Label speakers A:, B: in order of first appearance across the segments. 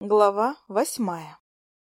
A: Глава восьмая.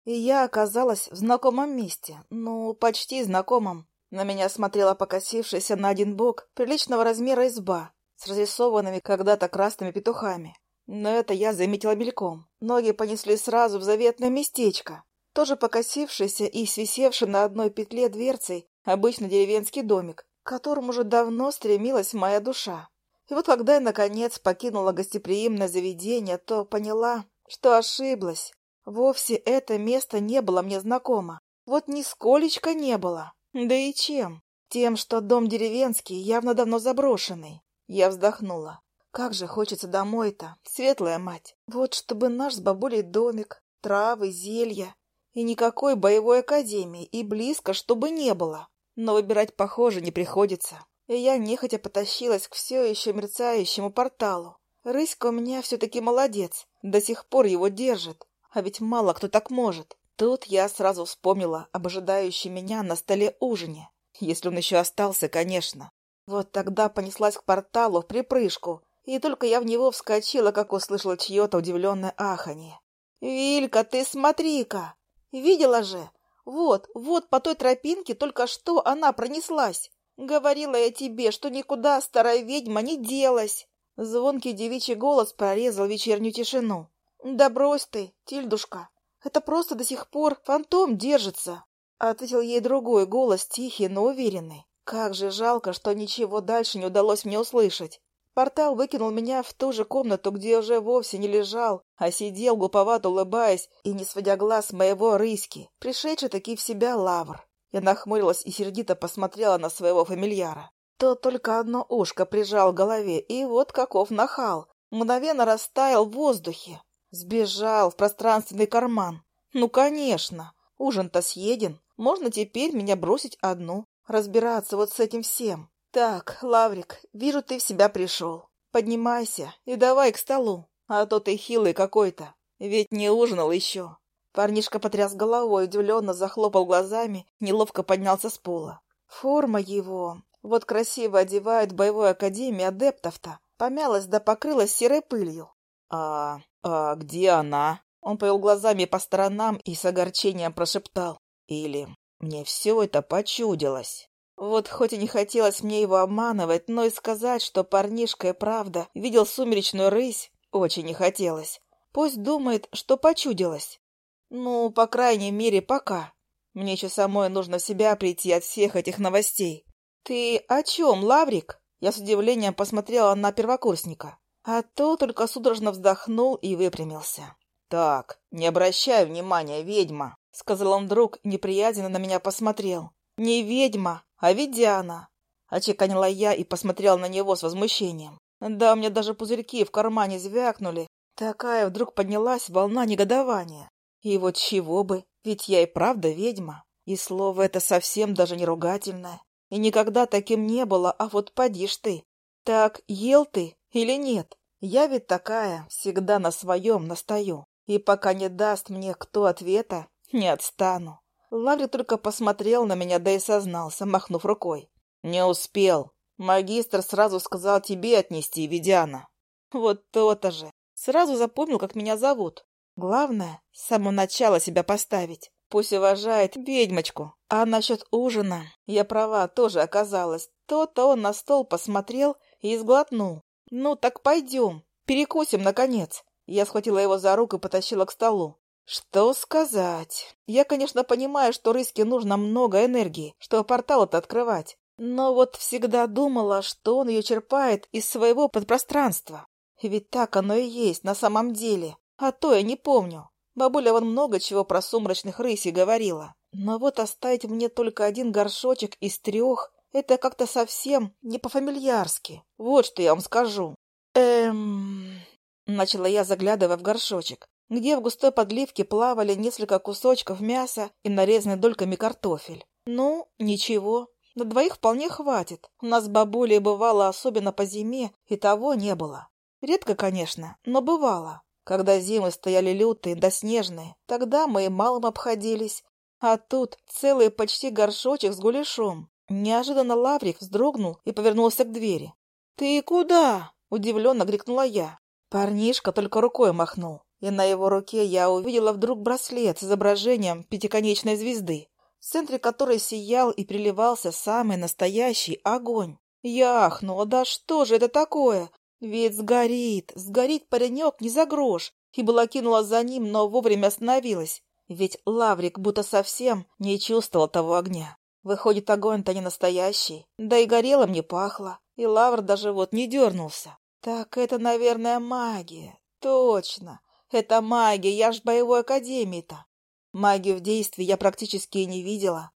A: И я оказалась в знакомом месте, ну, почти знакомом. На меня смотрела покосившаяся на один бок приличного размера изба с разрисованными когда-то красными петухами. Но это я заметила мельком. Ноги понесли сразу в заветное местечко. Тоже покосившийся и свисевший на одной петле дверцей обычный деревенский домик, к которому уже давно стремилась моя душа. И вот когда я, наконец, покинула гостеприимное заведение, то поняла, что ошиблась. Вовсе это место не было мне знакомо. Вот нисколечко не было. Да и чем? Тем, что дом деревенский, явно давно заброшенный. Я вздохнула. Как же хочется домой-то, светлая мать. Вот чтобы наш с бабулей домик, травы, зелья. И никакой боевой академии, и близко, чтобы не было. Но выбирать, похоже, не приходится. И я нехотя потащилась к все еще мерцающему порталу. Рыська у меня все-таки молодец, до сих пор его держит, а ведь мало кто так может. Тут я сразу вспомнила об ожидающей меня на столе ужине, если он еще остался, конечно. Вот тогда понеслась к порталу в припрыжку, и только я в него вскочила, как услышала чье-то удивленное аханье. «Вилька, ты смотри-ка! Видела же? Вот, вот по той тропинке только что она пронеслась! Говорила я тебе, что никуда старая ведьма не делась!» Звонкий девичий голос прорезал вечернюю тишину. «Да брось ты, Тильдушка! Это просто до сих пор фантом держится!» Ответил ей другой голос, тихий, но уверенный. «Как же жалко, что ничего дальше не удалось мне услышать!» Портал выкинул меня в ту же комнату, где уже вовсе не лежал, а сидел, глуповато улыбаясь и не сводя глаз моего рыськи, пришедший таки в себя лавр. Я нахмурилась и сердито посмотрела на своего фамильяра то только одно ушко прижал к голове, и вот каков нахал. Мгновенно растаял в воздухе. Сбежал в пространственный карман. Ну, конечно. Ужин-то съеден. Можно теперь меня бросить одну. Разбираться вот с этим всем. Так, Лаврик, вижу, ты в себя пришел. Поднимайся и давай к столу. А то ты хилый какой-то. Ведь не ужинал еще. Парнишка потряс головой, удивленно захлопал глазами, неловко поднялся с пола. Форма его, вот красиво одевают в боевой академии адептов-то. Помялась да покрылась серой пылью.
B: А, а где она?
A: Он повел глазами по сторонам и с огорчением прошептал.
B: Или мне все это почудилось.
A: Вот хоть и не хотелось мне его обманывать, но и сказать, что парнишка и правда видел сумеречную рысь, очень не хотелось. Пусть думает, что почудилось. Ну, по крайней мере, пока. Мне еще самой нужно в себя прийти от всех этих новостей. «Ты о чем, Лаврик?» Я с удивлением посмотрела на первокурсника. А то только судорожно вздохнул и выпрямился.
B: «Так, не обращай внимания, ведьма!» — сказал он друг неприязненно на меня посмотрел.
A: «Не ведьма, а ведяна!» — очеканила я и посмотрела на него с возмущением. Да, у меня даже пузырьки в кармане звякнули. Такая вдруг поднялась волна негодования. И вот чего бы, ведь я и правда ведьма. И слово это совсем даже не ругательное. И никогда таким не было, а вот поди ж ты. Так ел ты или нет? Я ведь такая, всегда на своем настаю. И пока не даст мне кто ответа, не отстану. Лаври только посмотрел на меня, да и сознался, махнув рукой.
B: «Не успел. Магистр сразу сказал тебе отнести, Ведяна».
A: «Вот то-то же. Сразу запомнил, как меня зовут. Главное, с самого начала себя поставить. Пусть уважает ведьмочку, а насчет ужина, я права, тоже оказалась. То-то он на стол посмотрел и сглотнул. Ну так пойдем, перекусим, наконец. Я схватила его за руку и потащила к столу. Что сказать? Я, конечно, понимаю, что Рыске нужно много энергии, чтобы портал это открывать. Но вот всегда думала, что он ее черпает из своего подпространства. Ведь так оно и есть на самом деле. А то я не помню. Бабуля вон много чего про сумрачных рысей говорила. Но вот оставить мне только один горшочек из трех — это как-то совсем не по-фамильярски. Вот что я вам скажу. Эм... Начала я, заглядывая в горшочек, где в густой подливке плавали несколько кусочков мяса и нарезанный дольками картофель. Ну, ничего, на двоих вполне хватит. У нас бабулей бывало, особенно по зиме, и того не было. Редко, конечно, но бывало. Когда зимы стояли лютые, да снежные, тогда мы и малым обходились, а тут целый почти горшочек с гуляшом. Неожиданно Лаврик вздрогнул и повернулся к двери. «Ты куда?» – удивленно крикнула я. Парнишка только рукой махнул, и на его руке я увидела вдруг браслет с изображением пятиконечной звезды, в центре которой сиял и приливался самый настоящий огонь. Я ахнула, да что же это такое? Ведь сгорит, сгорит паренек не за грош, и была кинула за ним, но вовремя остановилась. Ведь Лаврик будто совсем не чувствовал того огня. Выходит, огонь-то не настоящий. Да и горелым не пахло. И Лавр даже вот не дернулся. Так это, наверное, магия. Точно. Это магия. Я ж в боевой академии-то. Магию в действии я практически и не видела.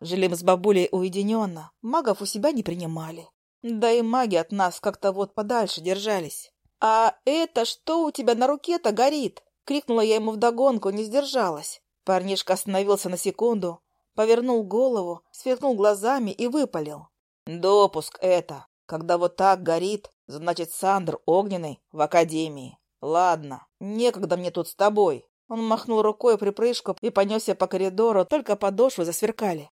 A: Жили мы с бабулей уединенно. Магов у себя не принимали. Да и маги от нас как-то вот подальше держались. «А это что у тебя на руке-то горит?» Крикнула я ему вдогонку, не сдержалась. Парнишка остановился на секунду, повернул голову, сверкнул глазами и выпалил. «Допуск это. Когда вот так горит, значит, Сандр огненный в академии. Ладно, некогда мне тут с тобой». Он махнул рукой припрыжку и понесся по коридору, только подошвы засверкали.